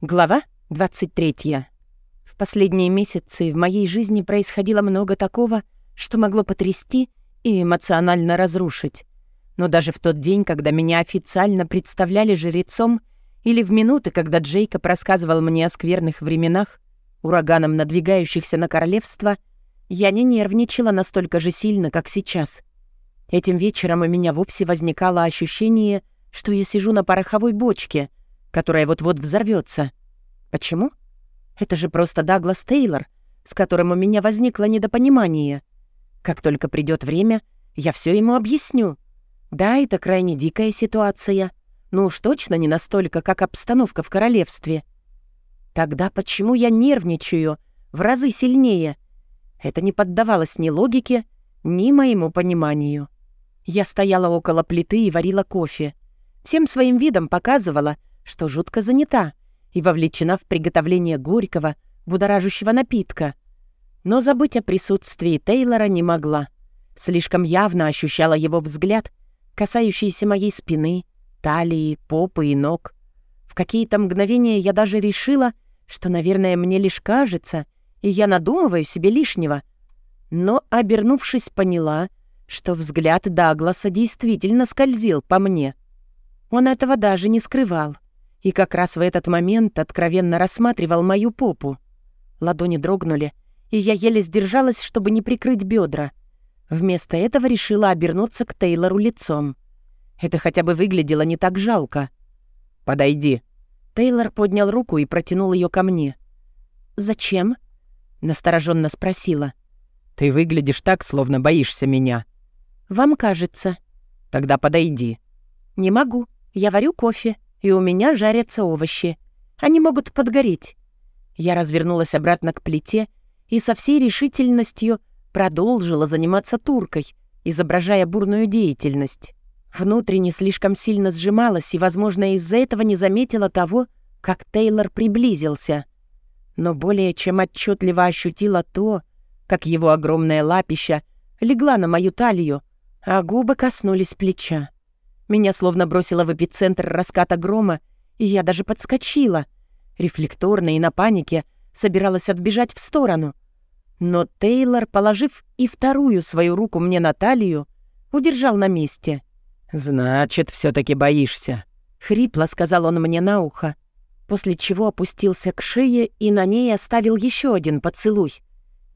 Глава 23. В последние месяцы в моей жизни происходило много такого, что могло потрясти и эмоционально разрушить. Но даже в тот день, когда меня официально представляли жрецом, или в минуты, когда Джейкоб рассказывал мне о скверных временах, ураганом надвигающихся на королевство, я не нервничала настолько же сильно, как сейчас. Этим вечером у меня вовсе возникало ощущение, что я сижу на пороховой бочке — которая вот-вот взорвется. Почему? Это же просто Даглас Тейлор, с которым у меня возникло недопонимание. Как только придет время, я все ему объясню. Да, это крайне дикая ситуация, но уж точно не настолько, как обстановка в королевстве. Тогда почему я нервничаю в разы сильнее? Это не поддавалось ни логике, ни моему пониманию. Я стояла около плиты и варила кофе. Всем своим видом показывала — что жутко занята и вовлечена в приготовление горького, будоражащего напитка. Но забыть о присутствии Тейлора не могла. Слишком явно ощущала его взгляд, касающийся моей спины, талии, попы и ног. В какие-то мгновения я даже решила, что, наверное, мне лишь кажется, и я надумываю себе лишнего. Но, обернувшись, поняла, что взгляд Дагласа действительно скользил по мне. Он этого даже не скрывал и как раз в этот момент откровенно рассматривал мою попу. Ладони дрогнули, и я еле сдержалась, чтобы не прикрыть бедра. Вместо этого решила обернуться к Тейлору лицом. Это хотя бы выглядело не так жалко. «Подойди». Тейлор поднял руку и протянул ее ко мне. «Зачем?» — настороженно спросила. «Ты выглядишь так, словно боишься меня». «Вам кажется». «Тогда подойди». «Не могу. Я варю кофе» и у меня жарятся овощи. Они могут подгореть. Я развернулась обратно к плите и со всей решительностью продолжила заниматься туркой, изображая бурную деятельность. Внутренне слишком сильно сжималась и, возможно, из-за этого не заметила того, как Тейлор приблизился. Но более чем отчетливо ощутила то, как его огромная лапища легла на мою талию, а губы коснулись плеча. Меня словно бросило в эпицентр раската грома, и я даже подскочила. Рефлекторно и на панике собиралась отбежать в сторону. Но Тейлор, положив и вторую свою руку мне на талию, удержал на месте. «Значит, все таки боишься», — хрипло сказал он мне на ухо, после чего опустился к шее и на ней оставил еще один поцелуй.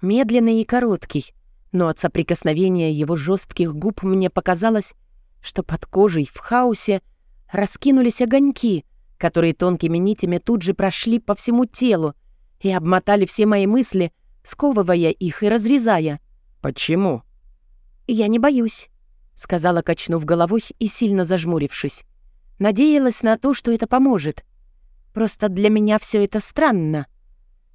Медленный и короткий, но от соприкосновения его жестких губ мне показалось, что под кожей в хаосе раскинулись огоньки, которые тонкими нитями тут же прошли по всему телу и обмотали все мои мысли, сковывая их и разрезая. «Почему?» «Я не боюсь», — сказала, качнув головой и сильно зажмурившись. Надеялась на то, что это поможет. Просто для меня все это странно.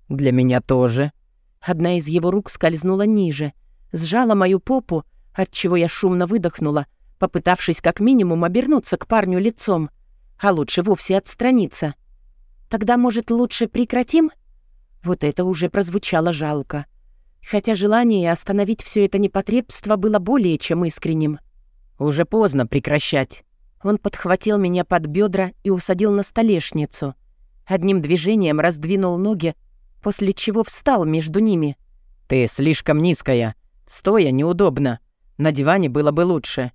«Для меня тоже». Одна из его рук скользнула ниже, сжала мою попу, отчего я шумно выдохнула — попытавшись как минимум обернуться к парню лицом, а лучше вовсе отстраниться. Тогда, может, лучше прекратим? Вот это уже прозвучало жалко. Хотя желание остановить все это непотребство было более чем искренним. «Уже поздно прекращать». Он подхватил меня под бедра и усадил на столешницу. Одним движением раздвинул ноги, после чего встал между ними. «Ты слишком низкая. Стоя неудобно. На диване было бы лучше.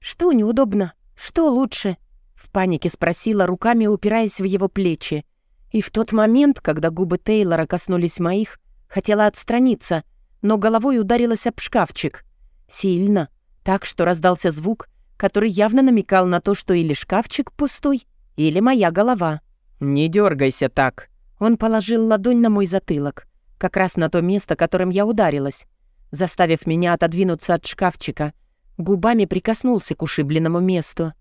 «Что неудобно? Что лучше?» В панике спросила, руками упираясь в его плечи. И в тот момент, когда губы Тейлора коснулись моих, хотела отстраниться, но головой ударилась об шкафчик. Сильно, так что раздался звук, который явно намекал на то, что или шкафчик пустой, или моя голова. «Не дергайся так!» Он положил ладонь на мой затылок, как раз на то место, которым я ударилась, заставив меня отодвинуться от шкафчика — Губами прикоснулся к ушибленному месту.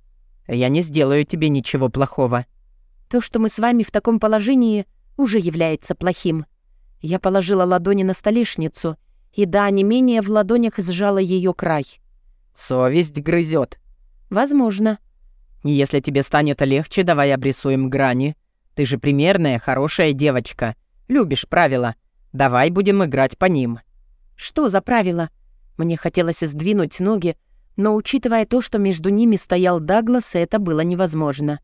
«Я не сделаю тебе ничего плохого». «То, что мы с вами в таком положении, уже является плохим». Я положила ладони на столешницу, и да, не менее в ладонях сжала ее край. «Совесть грызет. «Возможно». «Если тебе станет легче, давай обрисуем грани. Ты же примерная, хорошая девочка. Любишь правила. Давай будем играть по ним». «Что за правила?» Мне хотелось сдвинуть ноги, но, учитывая то, что между ними стоял Даглас, это было невозможно.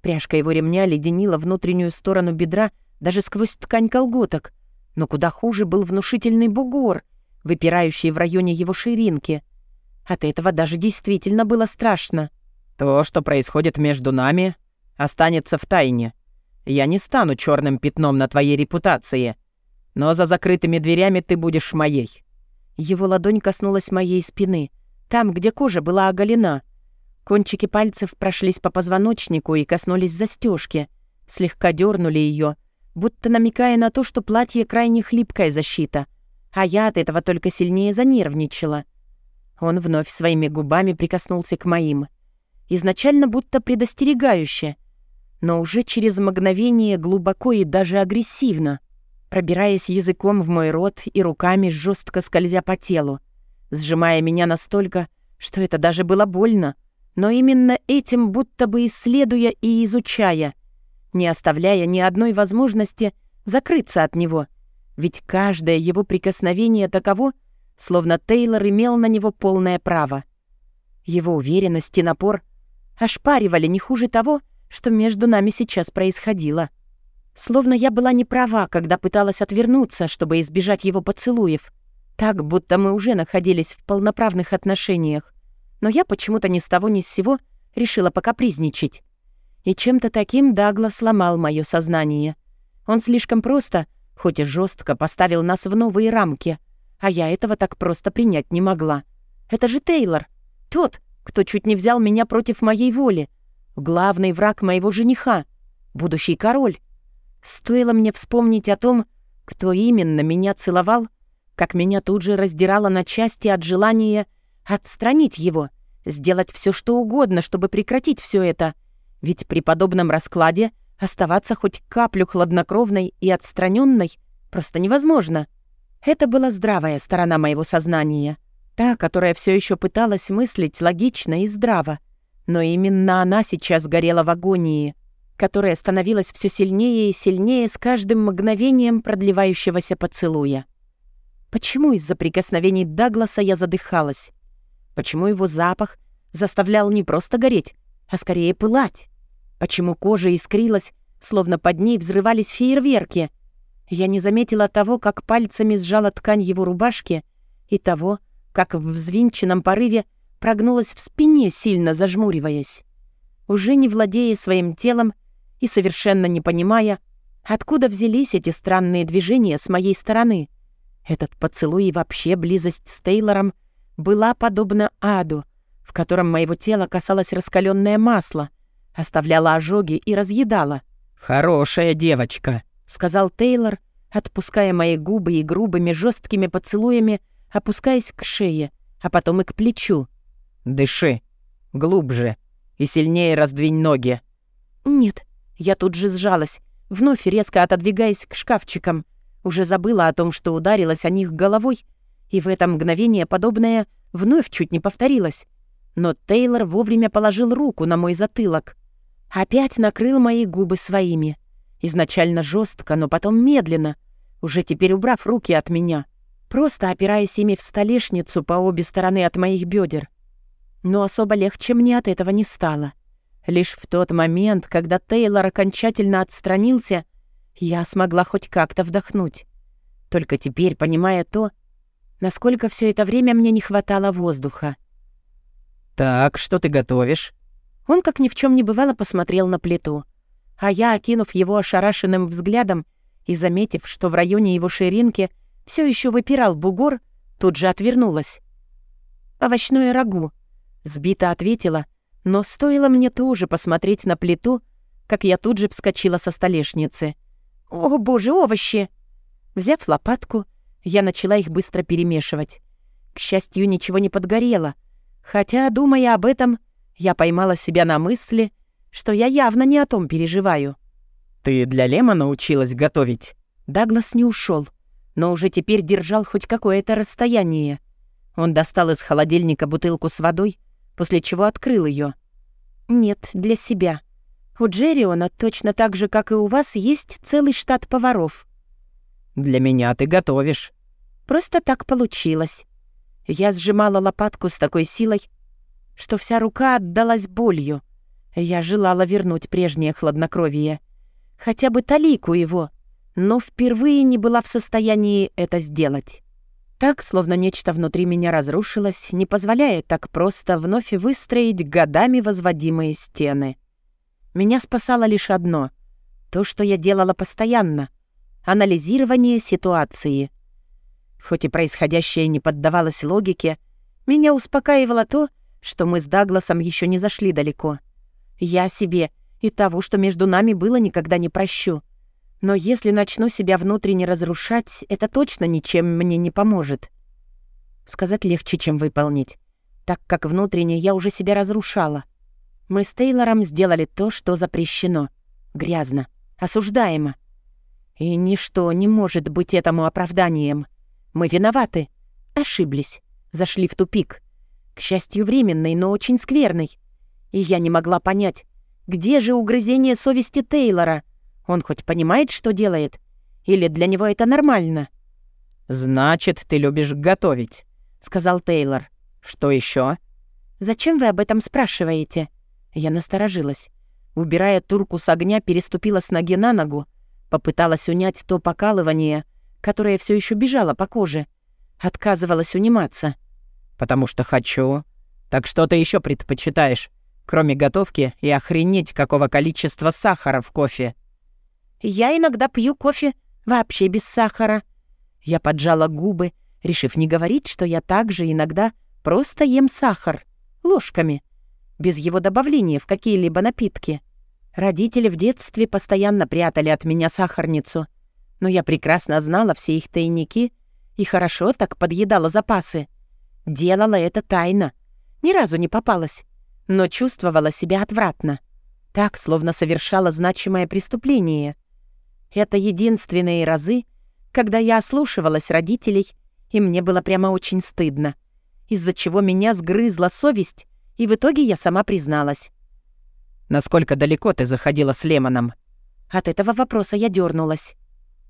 Пряжка его ремня леденила внутреннюю сторону бедра даже сквозь ткань колготок. Но куда хуже был внушительный бугор, выпирающий в районе его ширинки. От этого даже действительно было страшно. «То, что происходит между нами, останется в тайне. Я не стану черным пятном на твоей репутации, но за закрытыми дверями ты будешь моей». Его ладонь коснулась моей спины, там, где кожа была оголена. Кончики пальцев прошлись по позвоночнику и коснулись застежки, слегка дернули ее, будто намекая на то, что платье крайне хлипкая защита, а я от этого только сильнее занервничала. Он вновь своими губами прикоснулся к моим. Изначально будто предостерегающе, но уже через мгновение глубоко и даже агрессивно, пробираясь языком в мой рот и руками жестко скользя по телу, сжимая меня настолько, что это даже было больно, но именно этим будто бы исследуя и изучая — не оставляя ни одной возможности закрыться от него, ведь каждое его прикосновение таково, словно Тейлор имел на него полное право. Его уверенность и напор ошпаривали не хуже того, что между нами сейчас происходило. Словно я была не права, когда пыталась отвернуться, чтобы избежать его поцелуев. Так, будто мы уже находились в полноправных отношениях. Но я почему-то ни с того ни с сего решила покапризничать. И чем-то таким Даглас сломал мое сознание. Он слишком просто, хоть и жестко, поставил нас в новые рамки, а я этого так просто принять не могла. Это же Тейлор, тот, кто чуть не взял меня против моей воли, главный враг моего жениха, будущий король. Стоило мне вспомнить о том, кто именно меня целовал, как меня тут же раздирало на части от желания отстранить его, сделать все что угодно, чтобы прекратить все это — ведь при подобном раскладе оставаться хоть каплю хладнокровной и отстраненной просто невозможно. Это была здравая сторона моего сознания, та, которая все еще пыталась мыслить логично и здраво. Но именно она сейчас горела в агонии, которая становилась все сильнее и сильнее с каждым мгновением продлевающегося поцелуя. Почему из-за прикосновений Дагласа я задыхалась? Почему его запах заставлял не просто гореть, а скорее пылать? Почему кожа искрилась, словно под ней взрывались фейерверки? Я не заметила того, как пальцами сжала ткань его рубашки, и того, как в взвинченном порыве прогнулась в спине, сильно зажмуриваясь. Уже не владея своим телом и совершенно не понимая, откуда взялись эти странные движения с моей стороны. Этот поцелуй и вообще близость с Тейлором была подобна аду, в котором моего тела касалось раскаленное масло — оставляла ожоги и разъедала. «Хорошая девочка», — сказал Тейлор, отпуская мои губы и грубыми жесткими поцелуями, опускаясь к шее, а потом и к плечу. «Дыши. Глубже. И сильнее раздвинь ноги». «Нет». Я тут же сжалась, вновь резко отодвигаясь к шкафчикам. Уже забыла о том, что ударилась о них головой, и в это мгновение подобное вновь чуть не повторилось. Но Тейлор вовремя положил руку на мой затылок. Опять накрыл мои губы своими. Изначально жестко, но потом медленно, уже теперь убрав руки от меня, просто опираясь ими в столешницу по обе стороны от моих бедер. Но особо легче мне от этого не стало. Лишь в тот момент, когда Тейлор окончательно отстранился, я смогла хоть как-то вдохнуть. Только теперь, понимая то, насколько все это время мне не хватало воздуха. «Так, что ты готовишь?» Он, как ни в чем не бывало, посмотрел на плиту. А я, окинув его ошарашенным взглядом и заметив, что в районе его ширинки все еще выпирал бугор, тут же отвернулась. «Овощное рагу», — сбито ответила, но стоило мне тоже посмотреть на плиту, как я тут же вскочила со столешницы. «О, боже, овощи!» Взяв лопатку, я начала их быстро перемешивать. К счастью, ничего не подгорело, хотя, думая об этом, — я поймала себя на мысли, что я явно не о том переживаю. «Ты для Лема научилась готовить?» Даглас не ушел, но уже теперь держал хоть какое-то расстояние. Он достал из холодильника бутылку с водой, после чего открыл ее. «Нет, для себя. У Джерриона точно так же, как и у вас, есть целый штат поваров». «Для меня ты готовишь». «Просто так получилось». Я сжимала лопатку с такой силой, что вся рука отдалась болью. Я желала вернуть прежнее хладнокровие. Хотя бы талику его, но впервые не была в состоянии это сделать. Так, словно нечто внутри меня разрушилось, не позволяя так просто вновь выстроить годами возводимые стены. Меня спасало лишь одно — то, что я делала постоянно — анализирование ситуации. Хоть и происходящее не поддавалось логике, меня успокаивало то, что мы с Дагласом еще не зашли далеко. Я себе и того, что между нами было, никогда не прощу. Но если начну себя внутренне разрушать, это точно ничем мне не поможет. Сказать легче, чем выполнить, так как внутренне я уже себя разрушала. Мы с Тейлором сделали то, что запрещено. Грязно, осуждаемо. И ничто не может быть этому оправданием. Мы виноваты. Ошиблись. Зашли в тупик. К счастью, временный, но очень скверный. И я не могла понять, где же угрызение совести Тейлора — он хоть понимает, что делает? Или для него это нормально?» «Значит, ты любишь готовить», — сказал Тейлор. «Что еще? «Зачем вы об этом спрашиваете?» Я насторожилась. Убирая турку с огня, переступила с ноги на ногу, попыталась унять то покалывание, которое все еще бежало по коже. Отказывалась униматься. «Потому что хочу. Так что ты еще предпочитаешь, кроме готовки и охренеть, какого количества сахара в кофе?» Я иногда пью кофе вообще без сахара. Я поджала губы, решив не говорить, что я также иногда просто ем сахар. Ложками. Без его добавления в какие-либо напитки. Родители в детстве постоянно прятали от меня сахарницу. Но я прекрасно знала все их тайники и хорошо так подъедала запасы. Делала это тайно. Ни разу не попалась. Но чувствовала себя отвратно. Так, словно совершала значимое преступление. Это единственные разы, когда я ослушивалась родителей, и мне было прямо очень стыдно, из-за чего меня сгрызла совесть, и в итоге я сама призналась. «Насколько далеко ты заходила с Лемоном?» От этого вопроса я дернулась.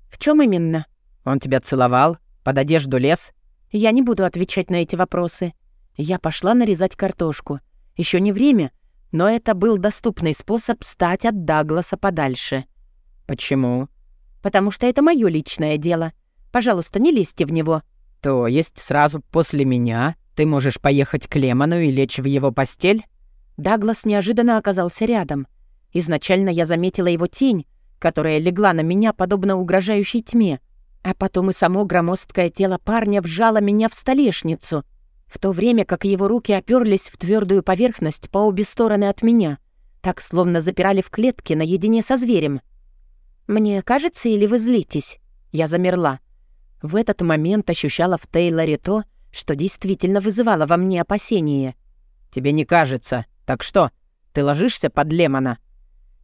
«В чем именно?» «Он тебя целовал? Под одежду лез?» «Я не буду отвечать на эти вопросы. Я пошла нарезать картошку. Еще не время, но это был доступный способ стать от Дагласа подальше». «Почему?» потому что это мое личное дело. Пожалуйста, не лезьте в него». «То есть сразу после меня ты можешь поехать к Лемону и лечь в его постель?» Даглас неожиданно оказался рядом. Изначально я заметила его тень, которая легла на меня, подобно угрожающей тьме. А потом и само громоздкое тело парня вжало меня в столешницу, в то время как его руки оперлись в твердую поверхность по обе стороны от меня, так словно запирали в клетке наедине со зверем. «Мне кажется, или вы злитесь?» Я замерла. В этот момент ощущала в Тейлоре то, что действительно вызывало во мне опасение. «Тебе не кажется. Так что, ты ложишься под Лемона?»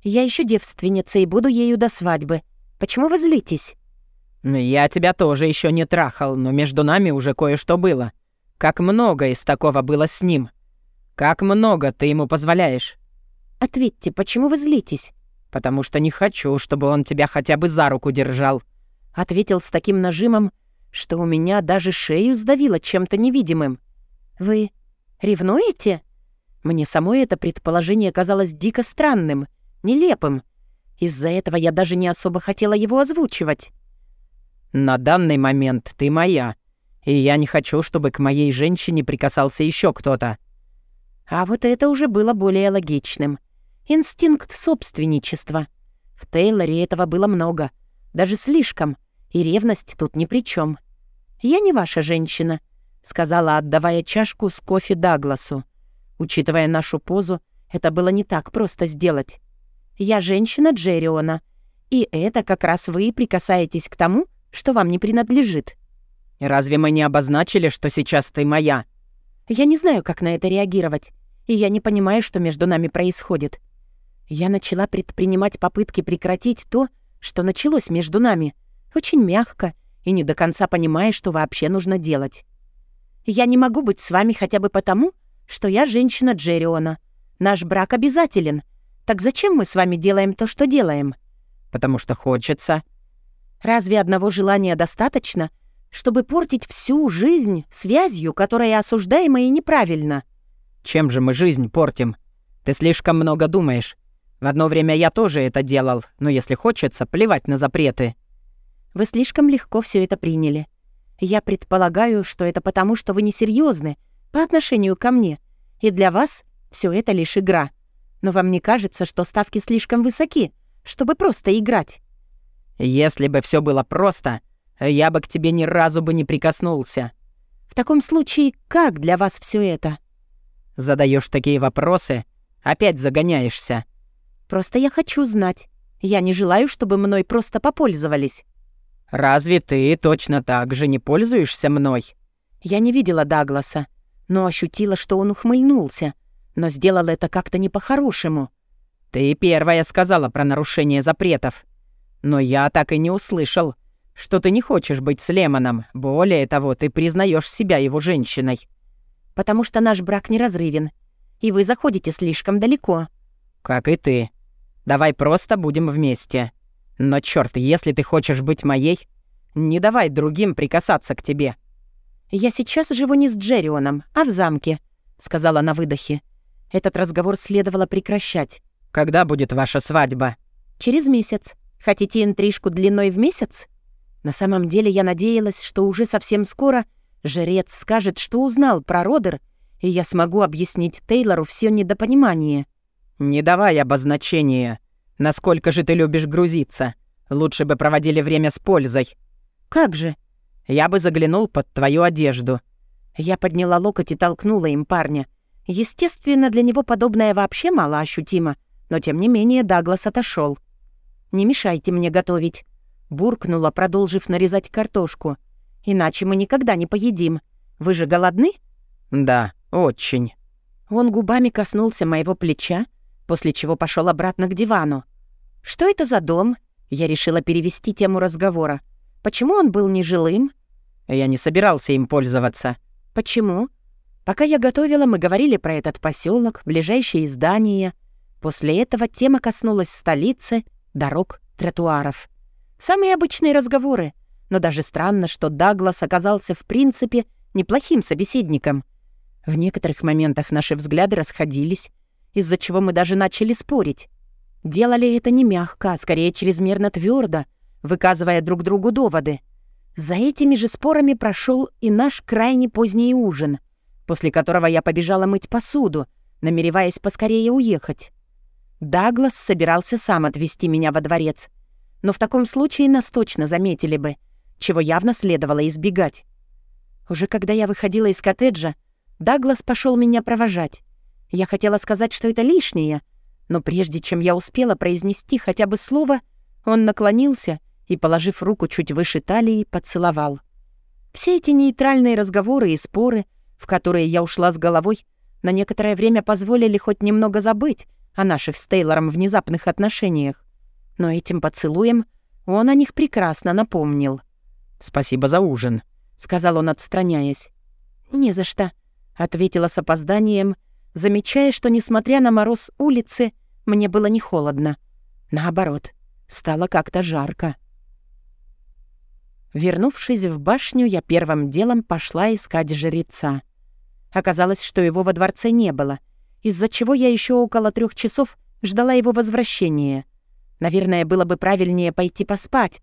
«Я еще девственница и буду ею до свадьбы. Почему вы злитесь?» «Ну, «Я тебя тоже еще не трахал, но между нами уже кое-что было. Как много из такого было с ним. Как много ты ему позволяешь?» «Ответьте, почему вы злитесь?» «Потому что не хочу, чтобы он тебя хотя бы за руку держал», — ответил с таким нажимом, что у меня даже шею сдавило чем-то невидимым. «Вы ревнуете?» Мне самой это предположение казалось дико странным, нелепым. Из-за этого я даже не особо хотела его озвучивать. «На данный момент ты моя, и я не хочу, чтобы к моей женщине прикасался еще кто-то». А вот это уже было более логичным. Инстинкт собственничества. В Тейлоре этого было много, даже слишком, и ревность тут ни при чем. «Я не ваша женщина», — сказала, отдавая чашку с кофе Дагласу. Учитывая нашу позу, это было не так просто сделать. «Я женщина Джерриона, и это как раз вы прикасаетесь к тому, что вам не принадлежит». «Разве мы не обозначили, что сейчас ты моя?» «Я не знаю, как на это реагировать, и я не понимаю, что между нами происходит. Я начала предпринимать попытки прекратить то, что началось между нами, очень мягко и не до конца понимая, что вообще нужно делать. Я не могу быть с вами хотя бы потому, что я женщина Джерриона. Наш брак обязателен. Так зачем мы с вами делаем то, что делаем? Потому что хочется. Разве одного желания достаточно, чтобы портить всю жизнь связью, которая осуждаема и неправильна? Чем же мы жизнь портим? Ты слишком много думаешь. В одно время я тоже это делал, но если хочется, плевать на запреты». «Вы слишком легко все это приняли. Я предполагаю, что это потому, что вы несерьезны по отношению ко мне, и для вас все это лишь игра. Но вам не кажется, что ставки слишком высоки, чтобы просто играть?» «Если бы все было просто, я бы к тебе ни разу бы не прикоснулся». «В таком случае, как для вас все это?» Задаешь такие вопросы, опять загоняешься. «Просто я хочу знать. Я не желаю, чтобы мной просто попользовались». «Разве ты точно так же не пользуешься мной?» Я не видела Дагласа, но ощутила, что он ухмыльнулся, но сделал это как-то не по-хорошему. «Ты первая сказала про нарушение запретов. Но я так и не услышал, что ты не хочешь быть с Лемоном. Более того, ты признаешь себя его женщиной». «Потому что наш брак неразрывен, и вы заходите слишком далеко». «Как и ты. Давай просто будем вместе». Но черт, если ты хочешь быть моей, не давай другим прикасаться к тебе». «Я сейчас живу не с Джеррионом, а в замке», — сказала на выдохе. Этот разговор следовало прекращать. «Когда будет ваша свадьба?» «Через месяц. Хотите интрижку длиной в месяц?» На самом деле я надеялась, что уже совсем скоро жрец скажет, что узнал про Родер, и я смогу объяснить Тейлору все недопонимание. «Не давай обозначения», Насколько же ты любишь грузиться? Лучше бы проводили время с пользой». «Как же?» «Я бы заглянул под твою одежду». Я подняла локоть и толкнула им парня. Естественно, для него подобное вообще мало ощутимо, но тем не менее Даглас отошел. «Не мешайте мне готовить», — буркнула, продолжив нарезать картошку. «Иначе мы никогда не поедим. Вы же голодны?» «Да, очень». Он губами коснулся моего плеча, после чего пошел обратно к дивану. «Что это за дом?» Я решила перевести тему разговора. «Почему он был нежилым?» «Я не собирался им пользоваться». «Почему?» Пока я готовила, мы говорили про этот поселок, ближайшие здания. После этого тема коснулась столицы, дорог, тротуаров. Самые обычные разговоры. Но даже странно, что Даглас оказался в принципе неплохим собеседником. В некоторых моментах наши взгляды расходились, из-за чего мы даже начали спорить. Делали это не мягко, а скорее чрезмерно твердо, выказывая друг другу доводы. За этими же спорами прошел и наш крайне поздний ужин, после которого я побежала мыть посуду, намереваясь поскорее уехать. Даглас собирался сам отвезти меня во дворец, но в таком случае нас точно заметили бы, чего явно следовало избегать. Уже когда я выходила из коттеджа, Даглас пошел меня провожать. Я хотела сказать, что это лишнее, но прежде чем я успела произнести хотя бы слово, он наклонился и, положив руку чуть выше талии, поцеловал. Все эти нейтральные разговоры и споры, в которые я ушла с головой, на некоторое время позволили хоть немного забыть о наших с Тейлором внезапных отношениях. Но этим поцелуем он о них прекрасно напомнил. «Спасибо за ужин», — сказал он, отстраняясь. «Не за что», — ответила с опозданием, — замечая, что, несмотря на мороз улицы, мне было не холодно. Наоборот, стало как-то жарко. Вернувшись в башню, я первым делом пошла искать жреца. Оказалось, что его во дворце не было, из-за чего я еще около трех часов ждала его возвращения. Наверное, было бы правильнее пойти поспать,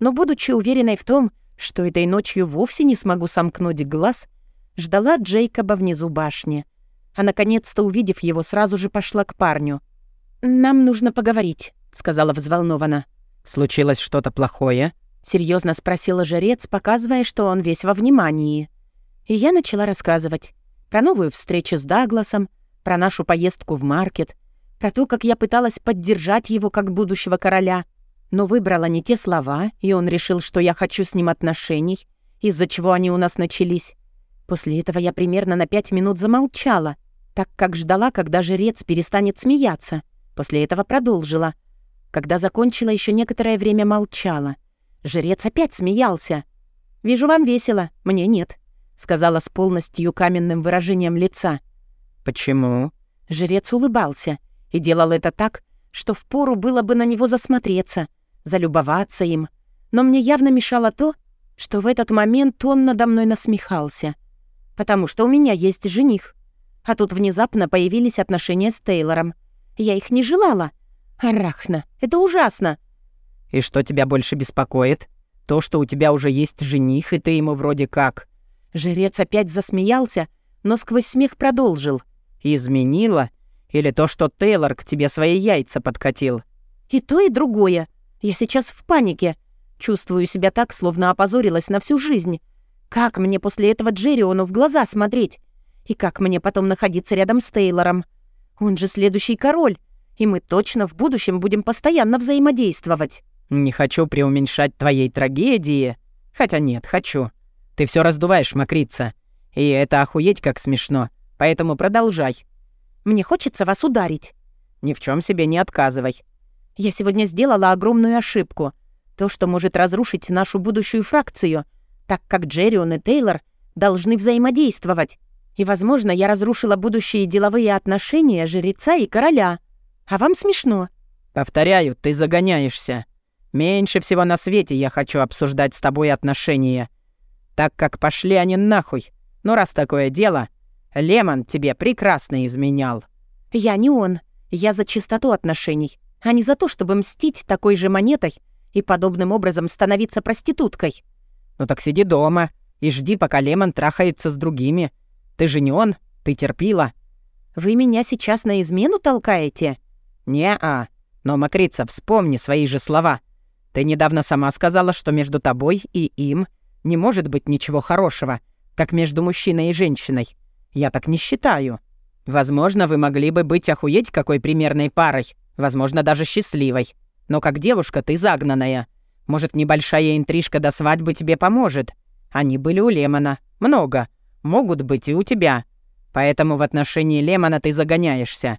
но, будучи уверенной в том, что этой ночью вовсе не смогу сомкнуть глаз, ждала Джейкоба внизу башни — а наконец-то, увидев его, сразу же пошла к парню. «Нам нужно поговорить», — сказала взволнованно. «Случилось что-то плохое?» — серьезно спросила жрец, показывая, что он весь во внимании. И я начала рассказывать про новую встречу с Дагласом, про нашу поездку в маркет, про то, как я пыталась поддержать его как будущего короля, но выбрала не те слова, и он решил, что я хочу с ним отношений, из-за чего они у нас начались. После этого я примерно на пять минут замолчала — так как ждала, когда жрец перестанет смеяться. После этого продолжила. Когда закончила, еще некоторое время молчала. Жрец опять смеялся. «Вижу, вам весело, мне нет», — сказала с полностью каменным выражением лица. «Почему?» Жрец улыбался и делал это так, что впору было бы на него засмотреться, залюбоваться им. Но мне явно мешало то, что в этот момент он надо мной насмехался. Потому что у меня есть жених. А тут внезапно появились отношения с Тейлором. Я их не желала. Арахна, это ужасно. И что тебя больше беспокоит? То, что у тебя уже есть жених, и ты ему вроде как... Жрец опять засмеялся, но сквозь смех продолжил. «Изменила? Или то, что Тейлор к тебе свои яйца подкатил?» «И то, и другое. Я сейчас в панике. Чувствую себя так, словно опозорилась на всю жизнь. Как мне после этого Джерриону в глаза смотреть? И как мне потом находиться рядом с Тейлором? Он же следующий король, и мы точно в будущем будем постоянно взаимодействовать». «Не хочу преуменьшать твоей трагедии. Хотя нет, хочу. Ты все раздуваешь, мокрица. И это охуеть как смешно. Поэтому продолжай. Мне хочется вас ударить. Ни в чем себе не отказывай. Я сегодня сделала огромную ошибку. То, что может разрушить нашу будущую фракцию, так как Джеррион и Тейлор должны взаимодействовать. И, возможно, я разрушила будущие деловые отношения жреца и короля. А вам смешно. Повторяю, ты загоняешься. Меньше всего на свете я хочу обсуждать с тобой отношения так как пошли они нахуй. Но раз такое дело, Лемон тебе прекрасно изменял». «Я не он. Я за чистоту отношений, а не за то, чтобы мстить такой же монетой и подобным образом становиться проституткой». «Ну так сиди дома и жди, пока Лемон трахается с другими. Ты же не он, ты терпила». «Вы меня сейчас на измену толкаете?» «Не-а. Но, Макрица, вспомни свои же слова. Ты недавно сама сказала, что между тобой и им — не может быть ничего хорошего, как между мужчиной и женщиной. Я так не считаю. Возможно, вы могли бы быть охуеть какой примерной парой, возможно, даже счастливой. Но как девушка ты загнанная. Может, небольшая интрижка до свадьбы тебе поможет. Они были у Лемона. Много. Могут быть и у тебя. Поэтому в отношении Лемона ты загоняешься.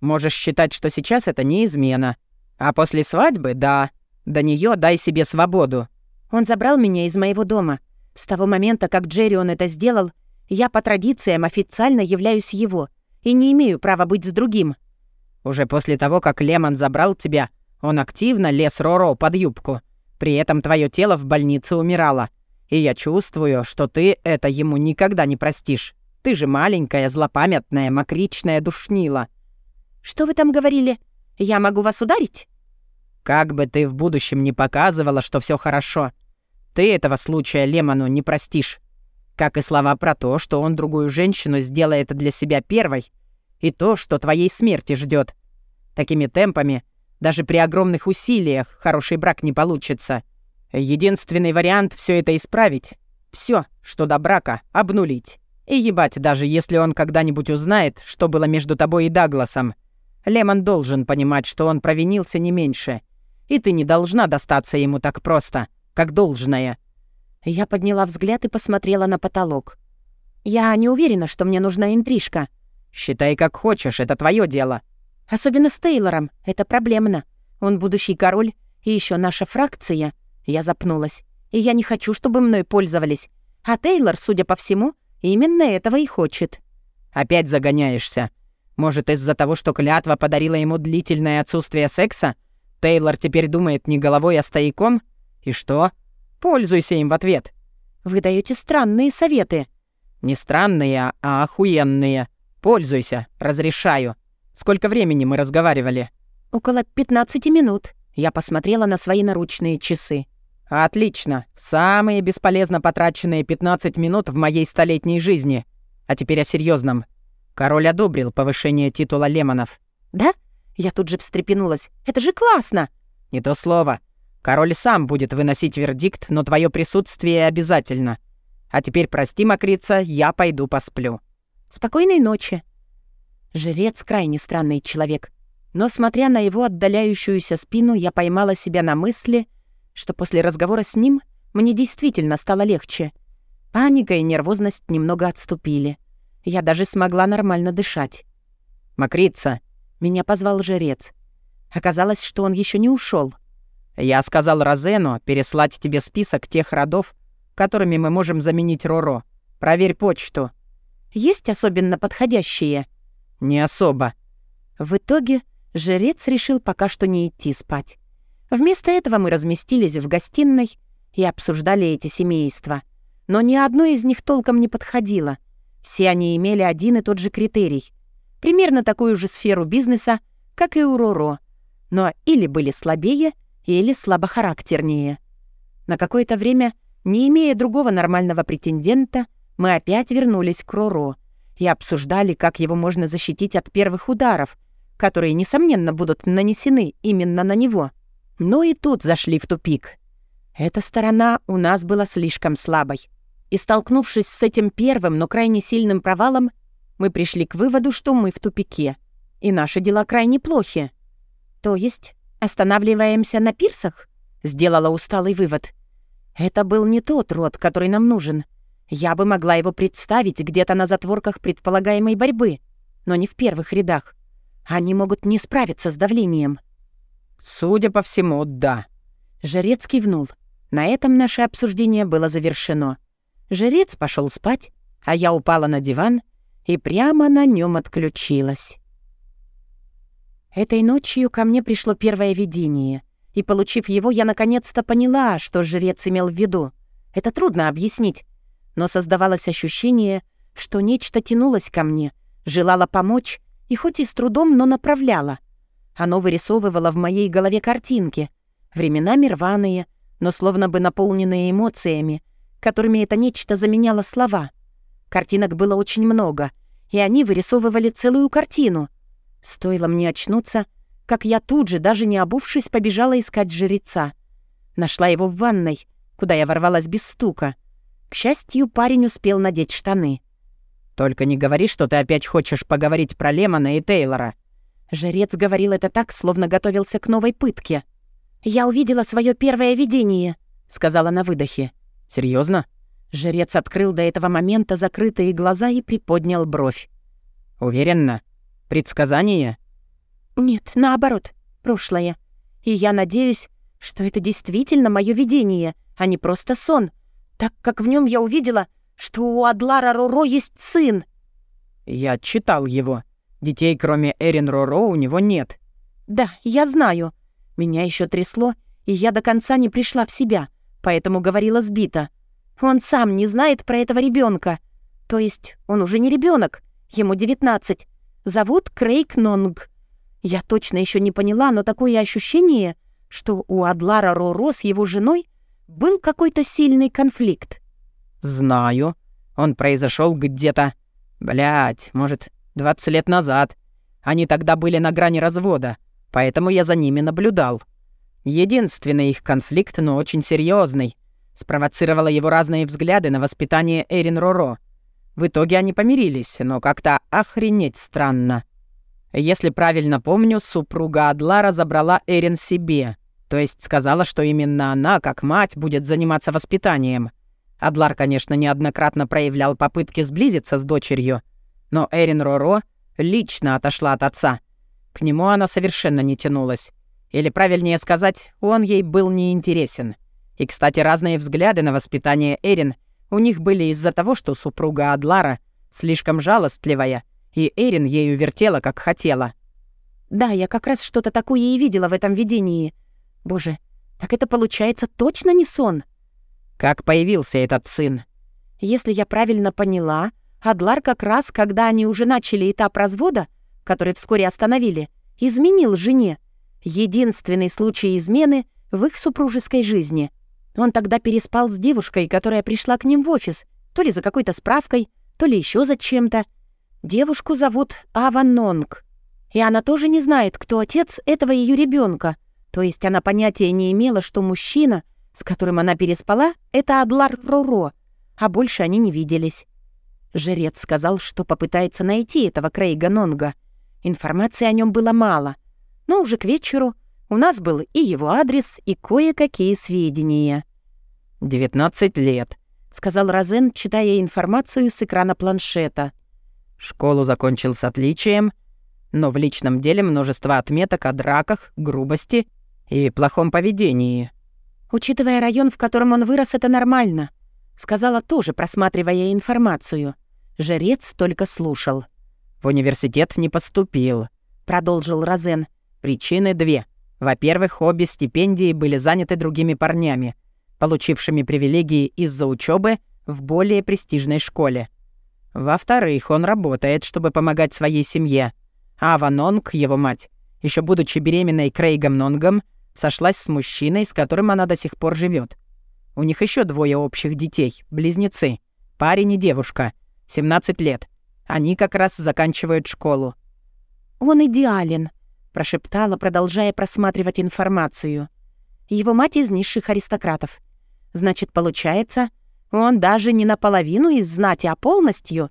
Можешь считать, что сейчас это не измена. А после свадьбы — да. До нее дай себе свободу. Он забрал меня из моего дома. С того момента, как Джерри он это сделал, я по традициям официально являюсь его и не имею права быть с другим. Уже после того, как Лемон забрал тебя, он активно лез Роро под юбку. При этом твое тело в больнице умирало. И я чувствую, что ты это ему никогда не простишь. Ты же маленькая, злопамятная, мокричная душнила. Что вы там говорили? Я могу вас ударить? Как бы ты в будущем не показывала, что все хорошо, ты этого случая Лемону не простишь. Как и слова про то, что он другую женщину сделает для себя первой, и то, что твоей смерти ждет. Такими темпами, даже при огромных усилиях, хороший брак не получится. Единственный вариант все это исправить. Все, что до брака, обнулить. И ебать, даже если он когда-нибудь узнает, что было между тобой и Дагласом. Лемон должен понимать, что он провинился не меньше — и ты не должна достаться ему так просто, как должное». Я подняла взгляд и посмотрела на потолок. «Я не уверена, что мне нужна интрижка». «Считай, как хочешь, это твое дело». «Особенно с Тейлором. Это проблемно. Он будущий король, и еще наша фракция». Я запнулась. «И я не хочу, чтобы мной пользовались. А Тейлор, судя по всему, именно этого и хочет». «Опять загоняешься. Может, из-за того, что клятва подарила ему длительное отсутствие секса?» Тейлор теперь думает не головой, а стояком? И что? Пользуйся им в ответ. Вы даете странные советы. Не странные, а охуенные. Пользуйся, разрешаю. Сколько времени мы разговаривали? Около 15 минут. Я посмотрела на свои наручные часы. Отлично. Самые бесполезно потраченные 15 минут в моей столетней жизни. А теперь о серьезном. Король одобрил повышение титула Лемонов. Да? Я тут же встрепенулась. «Это же классно!» «Не то слово. Король сам будет выносить вердикт, но твое присутствие обязательно. А теперь прости, мокрица, я пойду посплю». «Спокойной ночи». Жрец крайне странный человек. Но, смотря на его отдаляющуюся спину, я поймала себя на мысли, что после разговора с ним мне действительно стало легче. Паника и нервозность немного отступили. Я даже смогла нормально дышать. «Мокрица, меня позвал жрец. Оказалось, что он еще не ушел. «Я сказал Розену переслать тебе список тех родов, которыми мы можем заменить Роро. Проверь почту». «Есть особенно подходящие?» «Не особо». В итоге жрец решил пока что не идти спать. Вместо этого мы разместились в гостиной и обсуждали эти семейства. Но ни одно из них толком не подходило. Все они имели один и тот же критерий. Примерно такую же сферу бизнеса, как и у Роро. Но или были слабее, или слабохарактернее. На какое-то время, не имея другого нормального претендента, мы опять вернулись к Роро и обсуждали, как его можно защитить от первых ударов, которые, несомненно, будут нанесены именно на него. Но и тут зашли в тупик. Эта сторона у нас была слишком слабой. И столкнувшись с этим первым, но крайне сильным провалом, мы пришли к выводу, что мы в тупике. И наши дела крайне плохи. То есть останавливаемся на пирсах? Сделала усталый вывод. Это был не тот род, который нам нужен. Я бы могла его представить где-то на затворках предполагаемой борьбы, но не в первых рядах. Они могут не справиться с давлением. «Судя по всему, да». Жрец кивнул. На этом наше обсуждение было завершено. Жрец пошел спать, а я упала на диван и прямо на нем отключилась. Этой ночью ко мне пришло первое видение, и, получив его, я наконец-то поняла, что жрец имел в виду. Это трудно объяснить, но создавалось ощущение, что нечто тянулось ко мне, желало помочь, и хоть и с трудом, но направляло. Оно вырисовывало в моей голове картинки, временами рваные, но словно бы наполненные эмоциями, которыми это нечто заменяло слова. Картинок было очень много, и они вырисовывали целую картину. Стоило мне очнуться, как я тут же, даже не обувшись, побежала искать жреца. Нашла его в ванной, куда я ворвалась без стука. К счастью, парень успел надеть штаны. «Только не говори, что ты опять хочешь поговорить про Лемона и Тейлора», Жрец говорил это так, словно готовился к новой пытке. «Я увидела свое первое видение», — сказала на выдохе. Серьезно? Жрец открыл до этого момента закрытые глаза и приподнял бровь. «Уверенно? Предсказание?» «Нет, наоборот, прошлое. И я надеюсь, что это действительно мое видение, а не просто сон, так как в нем я увидела, что у Адлара Роро есть сын». «Я читал его», Детей, кроме Эрин Роро, у него нет». «Да, я знаю. Меня еще трясло, и я до конца не пришла в себя, поэтому говорила сбито. Он сам не знает про этого ребенка. То есть он уже не ребенок, ему 19. Зовут Крейг Нонг. Я точно еще не поняла, но такое ощущение, что у Адлара Роро с его женой был какой-то сильный конфликт. «Знаю. Он произошел где-то... Блять, может, 20 лет назад. Они тогда были на грани развода, поэтому я за ними наблюдал. Единственный их конфликт, но очень серьезный, спровоцировало его разные взгляды на воспитание Эрин Роро. В итоге они помирились, но как-то охренеть странно. Если правильно помню, супруга Адлара забрала Эрин себе, то есть сказала, что именно она, как мать, будет заниматься воспитанием. Адлар, конечно, неоднократно проявлял попытки сблизиться с дочерью, но Эрин Роро лично отошла от отца. К нему она совершенно не тянулась. Или, правильнее сказать, он ей был неинтересен. И, кстати, разные взгляды на воспитание Эрин у них были из-за того, что супруга Адлара слишком жалостливая, и Эрин ею вертела, как хотела. «Да, я как раз что-то такое и видела в этом видении. Боже, так это получается точно не сон?» «Как появился этот сын?» «Если я правильно поняла, Адлар как раз, когда они уже начали этап развода, который вскоре остановили, изменил жене. Единственный случай измены в их супружеской жизни. Он тогда переспал с девушкой, которая пришла к ним в офис, то ли за какой-то справкой, то ли еще за чем-то. Девушку зовут Ава Нонг. И она тоже не знает, кто отец этого ее ребенка. То есть она понятия не имела, что мужчина, с которым она переспала, это Адлар Роро, а больше они не виделись. Жрец сказал, что попытается найти этого Крейга Нонга. Информации о нем было мало. Но уже к вечеру у нас был и его адрес, и кое-какие сведения. «Девятнадцать лет», — сказал Розен, читая информацию с экрана планшета. «Школу закончил с отличием, но в личном деле множество отметок о драках, грубости и плохом поведении». «Учитывая район, в котором он вырос, это нормально», — сказала тоже, просматривая информацию. Жрец только слушал. «В университет не поступил», — продолжил Розен. «Причины две. Во-первых, обе стипендии были заняты другими парнями, получившими привилегии из-за учебы в более престижной школе. Во-вторых, он работает, чтобы помогать своей семье. Ава Нонг, его мать, еще будучи беременной Крейгом Нонгом, сошлась с мужчиной, с которым она до сих пор живет. У них еще двое общих детей, близнецы. Парень и девушка, 17 лет. Они как раз заканчивают школу. «Он идеален», — прошептала, продолжая просматривать информацию. «Его мать из низших аристократов. Значит, получается, он даже не наполовину из знати, а полностью.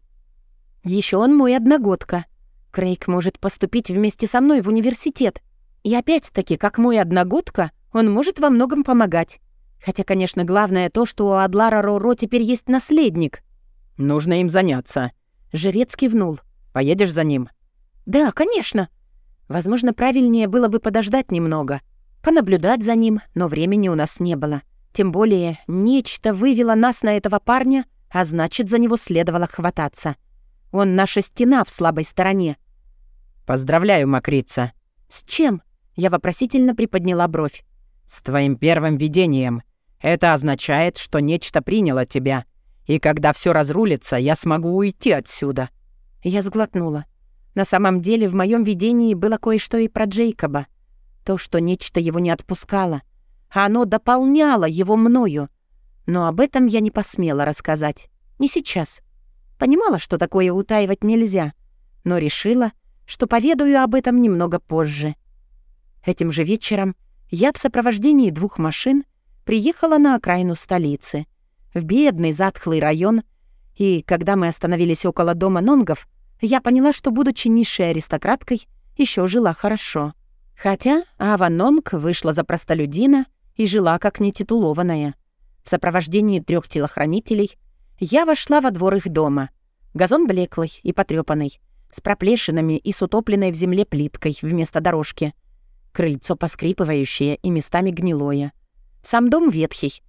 Еще он мой одногодка. Крейг может поступить вместе со мной в университет. И опять-таки, как мой одногодка, он может во многом помогать. Хотя, конечно, главное то, что у Адлара Роро теперь есть наследник. «Нужно им заняться». Жрец кивнул. «Поедешь за ним?» «Да, конечно». Возможно, правильнее было бы подождать немного, понаблюдать за ним, но времени у нас не было. Тем более, нечто вывело нас на этого парня, а значит, за него следовало хвататься. Он наша стена в слабой стороне. «Поздравляю, Макрица». «С чем?» Я вопросительно приподняла бровь. «С твоим первым видением. Это означает, что нечто приняло тебя. И когда все разрулится, я смогу уйти отсюда». Я сглотнула. На самом деле в моем видении было кое-что и про Джейкоба. То, что нечто его не отпускало. А оно дополняло его мною. Но об этом я не посмела рассказать. Не сейчас. Понимала, что такое утаивать нельзя. Но решила, что поведаю об этом немного позже. Этим же вечером я в сопровождении двух машин приехала на окраину столицы, в бедный затхлый район, и когда мы остановились около дома Нонгов, я поняла, что, будучи низшей аристократкой, еще жила хорошо. Хотя Ава Нонг вышла за простолюдина и жила как нетитулованная. В сопровождении трех телохранителей я вошла во двор их дома. Газон блеклый и потрепанный, с проплешинами и с утопленной в земле плиткой вместо дорожки — крыльцо поскрипывающее и местами гнилое. Сам дом ветхий,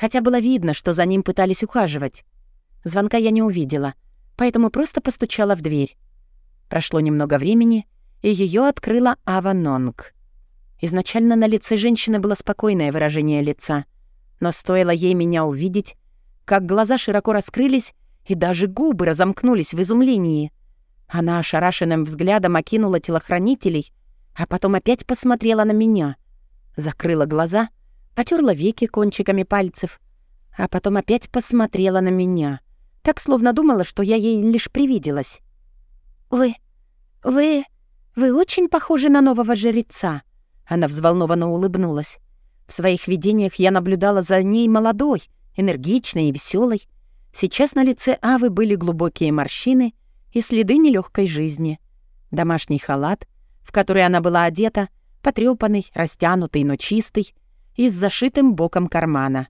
хотя было видно, что за ним пытались ухаживать. Звонка я не увидела, поэтому просто постучала в дверь. Прошло немного времени, и ее открыла Ава Нонг. Изначально на лице женщины было спокойное выражение лица, но стоило ей меня увидеть, как глаза широко раскрылись и даже губы разомкнулись в изумлении. Она ошарашенным взглядом окинула телохранителей а потом опять посмотрела на меня. Закрыла глаза, потерла веки кончиками пальцев, а потом опять посмотрела на меня. Так, словно думала, что я ей лишь привиделась. «Вы... вы... вы очень похожи на нового жреца», — она взволнованно улыбнулась. В своих видениях я наблюдала за ней молодой, энергичной и веселой. Сейчас на лице Авы были глубокие морщины и следы нелегкой жизни. Домашний халат — в который она была одета, потрёпанный, растянутый, но чистый, и с зашитым боком кармана.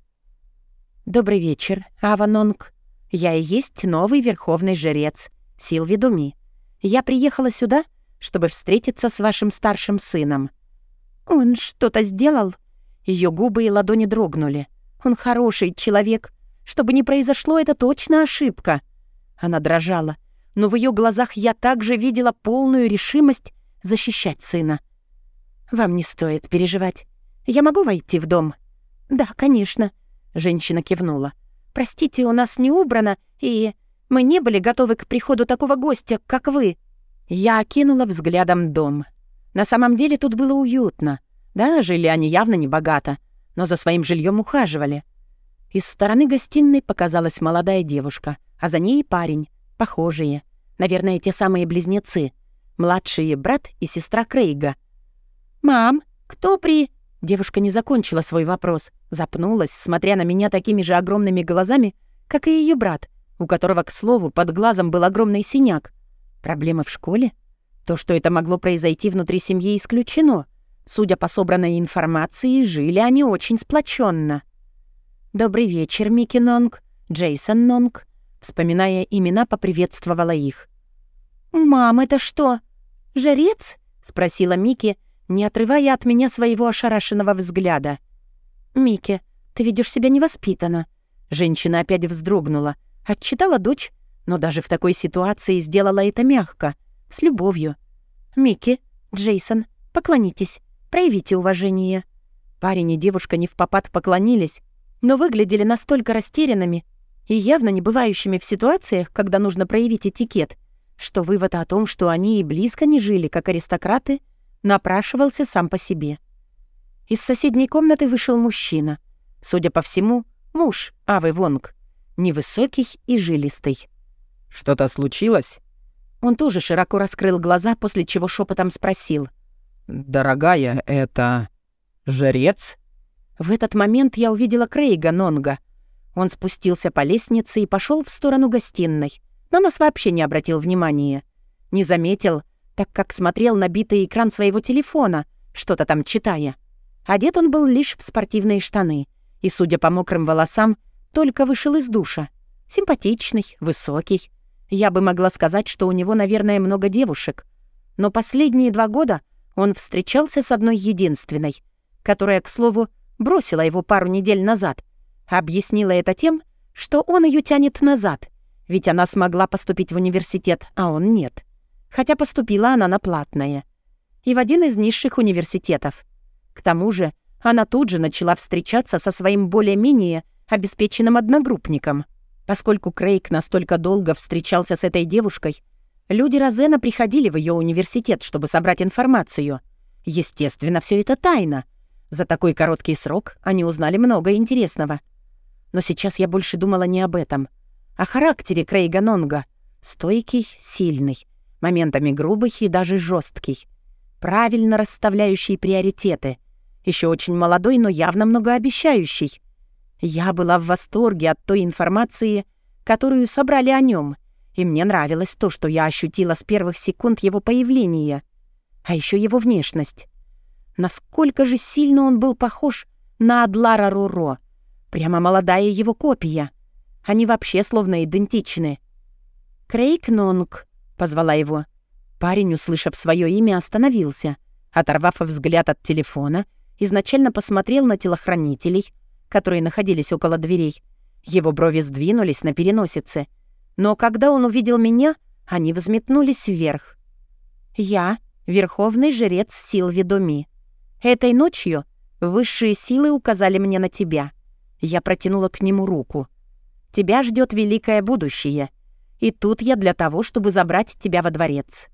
«Добрый вечер, Аванонг. Я и есть новый верховный жрец, Силви Думи. Я приехала сюда, чтобы встретиться с вашим старшим сыном». «Он что-то сделал?» Ее губы и ладони дрогнули. «Он хороший человек. Чтобы не произошло, это точно ошибка». Она дрожала, но в ее глазах я также видела полную решимость защищать сына. «Вам не стоит переживать. Я могу войти в дом?» «Да, конечно», — женщина кивнула. «Простите, у нас не убрано, и мы не были готовы к приходу такого гостя, как вы». Я окинула взглядом дом. На самом деле тут было уютно. Да, жили они явно не богато, но за своим жильем ухаживали. Из стороны гостиной показалась молодая девушка, а за ней парень, похожие. Наверное, те самые близнецы младший брат и сестра Крейга. «Мам, кто при...» Девушка не закончила свой вопрос, запнулась, смотря на меня такими же огромными глазами, как и ее брат, у которого, к слову, под глазом был огромный синяк. Проблемы в школе? То, что это могло произойти внутри семьи, исключено. Судя по собранной информации, жили они очень сплоченно. «Добрый вечер, Микки Нонг, Джейсон Нонг», вспоминая имена, поприветствовала их. «Мам, это что?» «Жрец?» — спросила Мики, не отрывая от меня своего ошарашенного взгляда. «Микки, ты ведешь себя невоспитанно». Женщина опять вздрогнула, отчитала дочь, но даже в такой ситуации сделала это мягко, с любовью. «Микки, Джейсон, поклонитесь, проявите уважение». Парень и девушка не в попад поклонились, но выглядели настолько растерянными, и явно не бывающими в ситуациях, когда нужно проявить этикет, что вывод о том, что они и близко не жили, как аристократы, напрашивался сам по себе. Из соседней комнаты вышел мужчина. Судя по всему, муж Авы Вонг. Невысокий и жилистый. «Что-то случилось?» Он тоже широко раскрыл глаза, после чего шепотом спросил. «Дорогая, это... жрец?» В этот момент я увидела Крейга Нонга. Он спустился по лестнице и пошел в сторону гостиной. На нас вообще не обратил внимания. Не заметил, так как смотрел на битый экран своего телефона, что-то там читая. Одет он был лишь в спортивные штаны и, судя по мокрым волосам, только вышел из душа. Симпатичный, высокий. Я бы могла сказать, что у него, наверное, много девушек. Но последние два года он встречался с одной единственной, которая, к слову, бросила его пару недель назад. Объяснила это тем, что он ее тянет назад, ведь она смогла поступить в университет, а он нет. Хотя поступила она на платное. И в один из низших университетов. К тому же она тут же начала встречаться со своим более-менее обеспеченным одногруппником. Поскольку Крейг настолько долго встречался с этой девушкой, люди Розена приходили в ее университет, чтобы собрать информацию. Естественно, все это тайна. За такой короткий срок они узнали много интересного. Но сейчас я больше думала не об этом. О характере Крейга Нонга. Стойкий, сильный, моментами грубый и даже жесткий. Правильно расставляющий приоритеты. Еще очень молодой, но явно многообещающий. Я была в восторге от той информации, которую собрали о нем, и мне нравилось то, что я ощутила с первых секунд его появления. А еще его внешность. Насколько же сильно он был похож на Адлара Руро. Прямо молодая его копия. Они вообще словно идентичны. «Крейг Нонг», — позвала его. Парень, услышав свое имя, остановился. Оторвав взгляд от телефона, изначально посмотрел на телохранителей — которые находились около дверей. Его брови сдвинулись на переносице. Но когда он увидел меня, они взметнулись вверх. «Я — верховный жрец сил Ведоми. Этой ночью высшие силы указали мне на тебя. Я протянула к нему руку. Тебя ждет великое будущее. И тут я для того, чтобы забрать тебя во дворец».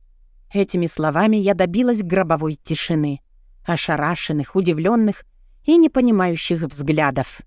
Этими словами я добилась гробовой тишины. Ошарашенных, удивленных и непонимающих взглядов.